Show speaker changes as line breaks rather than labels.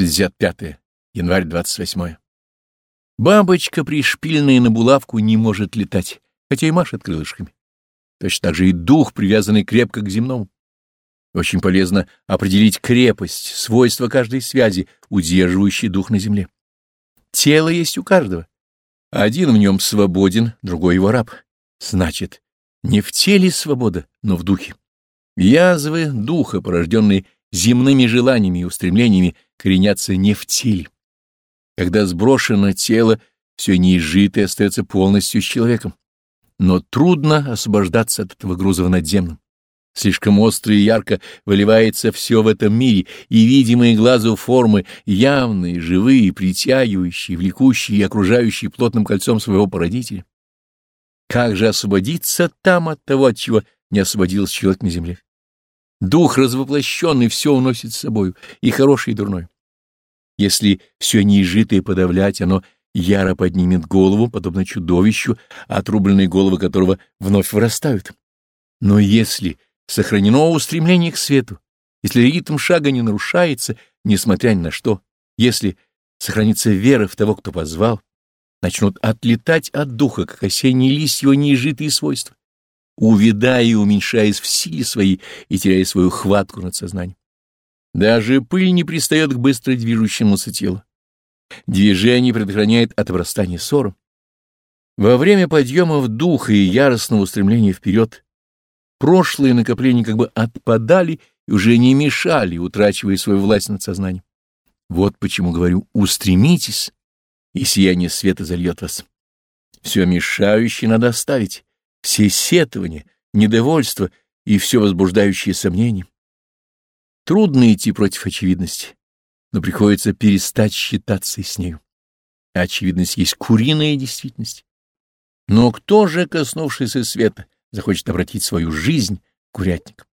65 январь 28 Бабочка, пришпиленная на булавку, не может летать, хотя и машет крылышками. Точно так же и дух, привязанный крепко к земному. Очень полезно определить крепость, свойства каждой связи, удерживающей дух на земле. Тело есть у каждого. Один в нем свободен, другой его раб. Значит, не в теле свобода, но в духе. Язвы духа, порожденные земными желаниями и устремлениями, коренятся не в теле. Когда сброшено тело, все неизжитое остается полностью с человеком. Но трудно освобождаться от этого груза в надземном. Слишком остро и ярко выливается все в этом мире, и видимые глазу формы, явные, живые, притягивающие, влекущие и окружающие плотным кольцом своего породителя. Как же освободиться там от того, от чего не освободился человек на земле? Дух развоплощенный все уносит с собою, и хороший, и дурной. Если все неизжитое подавлять, оно яро поднимет голову, подобно чудовищу, отрубленные головы которого вновь вырастают. Но если сохранено устремление к свету, если ритм шага не нарушается, несмотря ни на что, если сохранится вера в того, кто позвал, начнут отлетать от духа, как осенние листья неизжитые свойства, увядая и уменьшаясь в силе своей и теряя свою хватку над сознанием. Даже пыль не пристает к быстро движущемуся телу. Движение предохраняет от обрастания ссором. Во время подъемов духа и яростного устремления вперед прошлые накопления как бы отпадали и уже не мешали, утрачивая свою власть над сознанием. Вот почему говорю «устремитесь», и сияние света зальет вас. Все мешающее надо оставить, все сетования, недовольство и все возбуждающие сомнения. Трудно идти против очевидности, но приходится перестать считаться с нею. Очевидность есть куриная действительность. Но кто же, коснувшийся света, захочет обратить свою жизнь к курятникам?